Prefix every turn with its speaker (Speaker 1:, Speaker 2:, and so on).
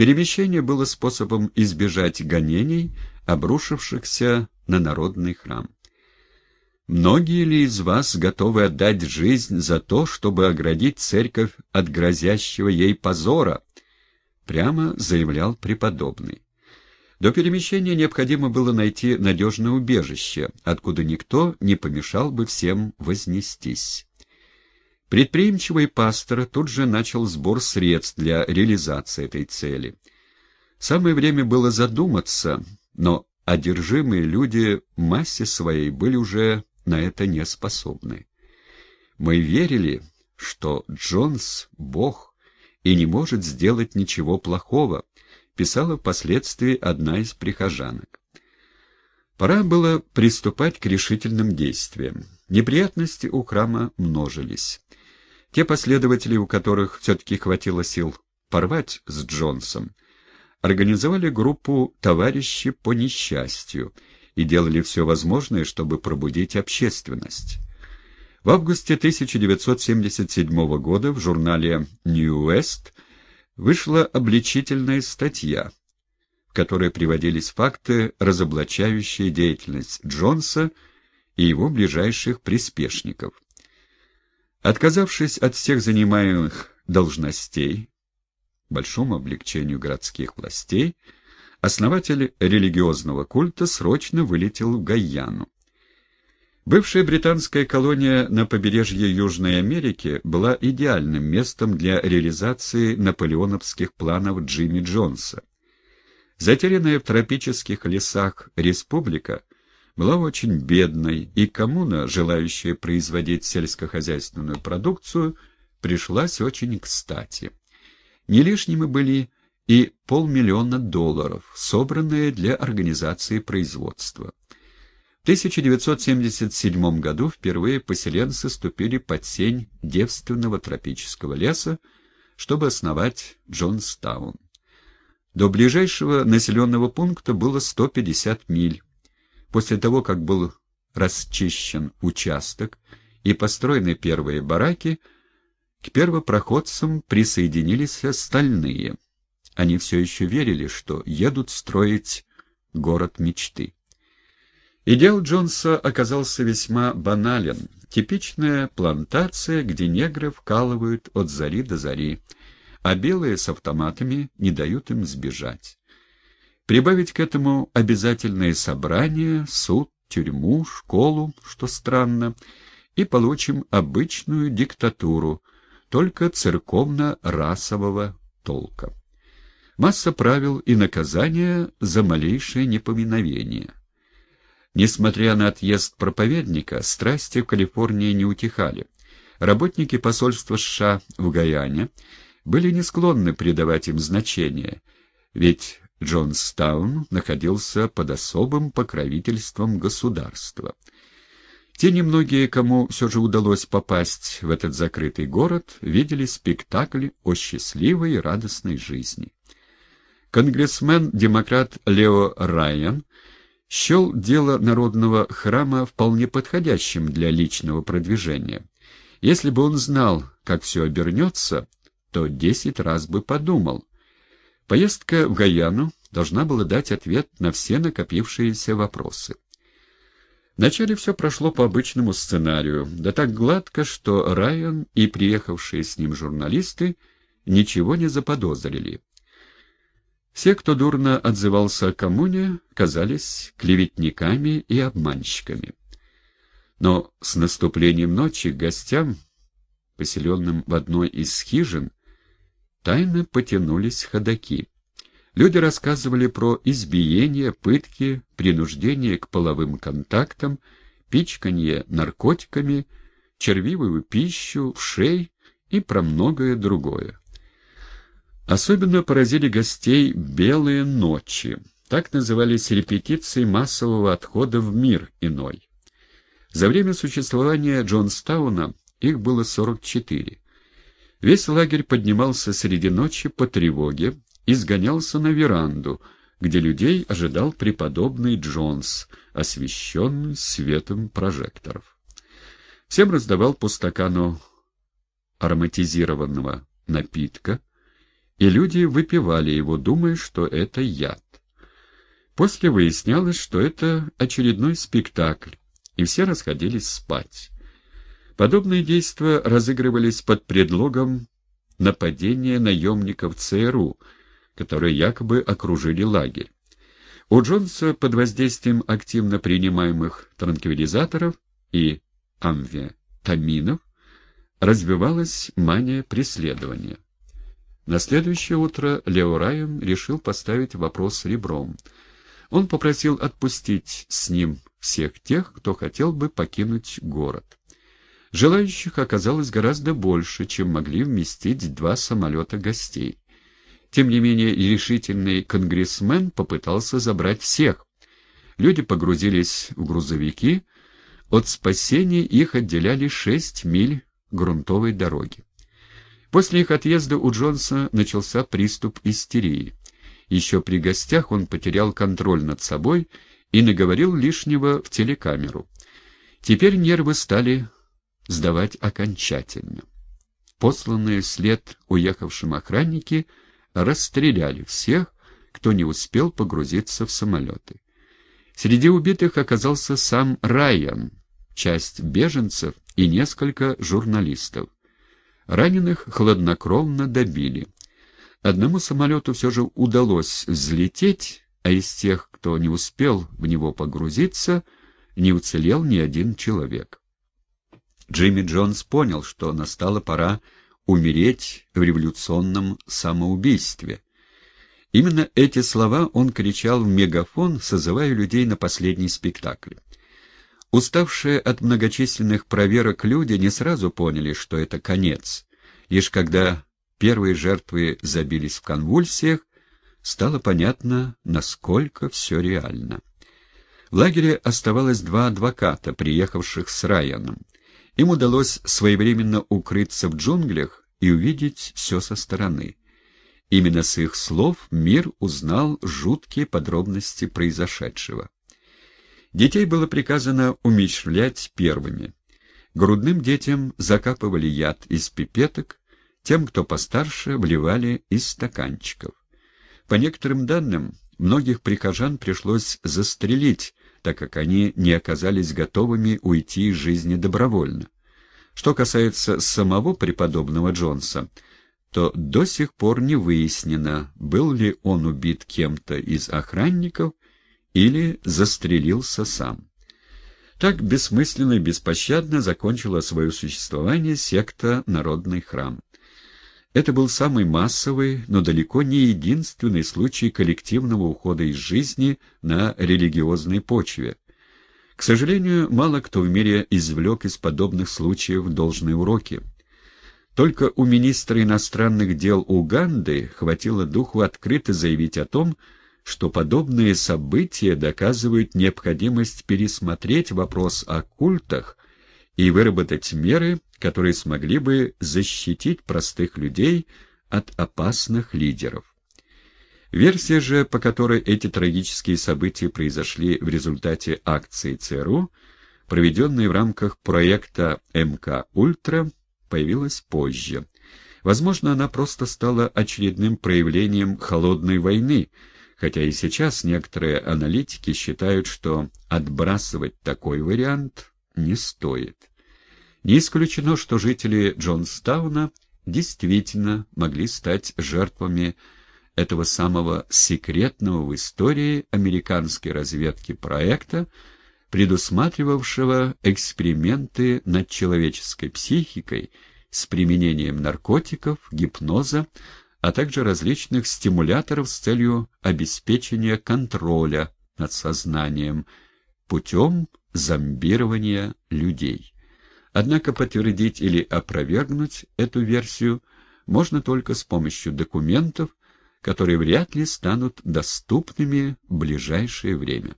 Speaker 1: Перемещение было способом избежать гонений, обрушившихся на народный храм. Многие ли из вас готовы отдать жизнь за то, чтобы оградить церковь от грозящего ей позора? Прямо заявлял преподобный. До перемещения необходимо было найти надежное убежище, откуда никто не помешал бы всем вознестись. Предприимчивый пастор тут же начал сбор средств для реализации этой цели. Самое время было задуматься, но одержимые люди массе своей были уже на это не способны. Мы верили, что Джонс — Бог и не может сделать ничего плохого, писала впоследствии одна из прихожанок. Пора было приступать к решительным действиям. Неприятности у храма множились. Те последователи, у которых все-таки хватило сил порвать с Джонсом, организовали группу «Товарищи по несчастью» и делали все возможное, чтобы пробудить общественность. В августе 1977 года в журнале «New West» вышла обличительная статья, в которой приводились факты, разоблачающие деятельность Джонса и его ближайших приспешников. Отказавшись от всех занимаемых должностей, большому облегчению городских властей, основатель религиозного культа срочно вылетел в Гайяну. Бывшая британская колония на побережье Южной Америки была идеальным местом для реализации наполеоновских планов Джимми Джонса. Затерянная в тропических лесах республика была очень бедной, и коммуна, желающая производить сельскохозяйственную продукцию, пришлась очень кстати. Не лишними были и полмиллиона долларов, собранные для организации производства. В 1977 году впервые поселенцы ступили под сень девственного тропического леса, чтобы основать Джонстаун. До ближайшего населенного пункта было 150 миль. После того, как был расчищен участок и построены первые бараки, к первопроходцам присоединились остальные. Они все еще верили, что едут строить город мечты. Идеал Джонса оказался весьма банален. Типичная плантация, где негры вкалывают от зари до зари, а белые с автоматами не дают им сбежать. Прибавить к этому обязательные собрания, суд, тюрьму, школу, что странно, и получим обычную диктатуру, только церковно-расового толка. Масса правил и наказания за малейшее непоминовение. Несмотря на отъезд проповедника, страсти в Калифорнии не утихали. Работники посольства США в Гаяне были не склонны придавать им значение, ведь Джонстаун находился под особым покровительством государства. Те немногие, кому все же удалось попасть в этот закрытый город, видели спектакль о счастливой и радостной жизни. Конгрессмен-демократ Лео Райан счел дело народного храма вполне подходящим для личного продвижения. Если бы он знал, как все обернется, то десять раз бы подумал, Поездка в Гаяну должна была дать ответ на все накопившиеся вопросы. Вначале все прошло по обычному сценарию, да так гладко, что Райан и приехавшие с ним журналисты ничего не заподозрили. Все, кто дурно отзывался о коммуне, казались клеветниками и обманщиками. Но с наступлением ночи гостям, поселенным в одной из хижин, тайно потянулись ходаки. Люди рассказывали про избиение, пытки, принуждение к половым контактам, пичканье наркотиками, червивую пищу, вшей и про многое другое. Особенно поразили гостей «белые ночи». Так назывались репетиции массового отхода в мир иной. За время существования Джонстауна их было 44. Весь лагерь поднимался среди ночи по тревоге и сгонялся на веранду, где людей ожидал преподобный Джонс, освещенный светом прожекторов. Всем раздавал по стакану ароматизированного напитка, и люди выпивали его, думая, что это яд. После выяснялось, что это очередной спектакль, и все расходились спать. Подобные действия разыгрывались под предлогом нападения наемников ЦРУ, которые якобы окружили лагерь. У Джонса под воздействием активно принимаемых транквилизаторов и амфетаминов развивалась мания преследования. На следующее утро Лео Райан решил поставить вопрос ребром. Он попросил отпустить с ним всех тех, кто хотел бы покинуть город. Желающих оказалось гораздо больше, чем могли вместить два самолета гостей. Тем не менее, решительный конгрессмен попытался забрать всех. Люди погрузились в грузовики. От спасения их отделяли шесть миль грунтовой дороги. После их отъезда у Джонса начался приступ истерии. Еще при гостях он потерял контроль над собой и наговорил лишнего в телекамеру. Теперь нервы стали сдавать окончательно. Посланные вслед уехавшим охранники расстреляли всех, кто не успел погрузиться в самолеты. Среди убитых оказался сам Райан, часть беженцев и несколько журналистов. Раненых хладнокровно добили. Одному самолету все же удалось взлететь, а из тех, кто не успел в него погрузиться, не уцелел ни один человек. Джимми Джонс понял, что настала пора умереть в революционном самоубийстве. Именно эти слова он кричал в мегафон, созывая людей на последний спектакль. Уставшие от многочисленных проверок люди не сразу поняли, что это конец. Лишь когда первые жертвы забились в конвульсиях, стало понятно, насколько все реально. В лагере оставалось два адвоката, приехавших с Райаном. Им удалось своевременно укрыться в джунглях и увидеть все со стороны. Именно с их слов мир узнал жуткие подробности произошедшего. Детей было приказано умещлять первыми. Грудным детям закапывали яд из пипеток, тем, кто постарше, вливали из стаканчиков. По некоторым данным, многих прихожан пришлось застрелить, так как они не оказались готовыми уйти из жизни добровольно. Что касается самого преподобного Джонса, то до сих пор не выяснено, был ли он убит кем-то из охранников или застрелился сам. Так бессмысленно и беспощадно закончила свое существование секта «Народный храм». Это был самый массовый, но далеко не единственный случай коллективного ухода из жизни на религиозной почве. К сожалению, мало кто в мире извлек из подобных случаев должные уроки. Только у министра иностранных дел Уганды хватило духу открыто заявить о том, что подобные события доказывают необходимость пересмотреть вопрос о культах и выработать меры, которые смогли бы защитить простых людей от опасных лидеров. Версия же, по которой эти трагические события произошли в результате акции ЦРУ, проведенной в рамках проекта МК «Ультра», появилась позже. Возможно, она просто стала очередным проявлением холодной войны, хотя и сейчас некоторые аналитики считают, что отбрасывать такой вариант не стоит. Не исключено, что жители Джонстауна действительно могли стать жертвами этого самого секретного в истории американской разведки проекта, предусматривавшего эксперименты над человеческой психикой с применением наркотиков, гипноза, а также различных стимуляторов с целью обеспечения контроля над сознанием путем зомбирования людей. Однако подтвердить или опровергнуть эту версию можно только с помощью документов, которые вряд ли станут доступными в ближайшее время.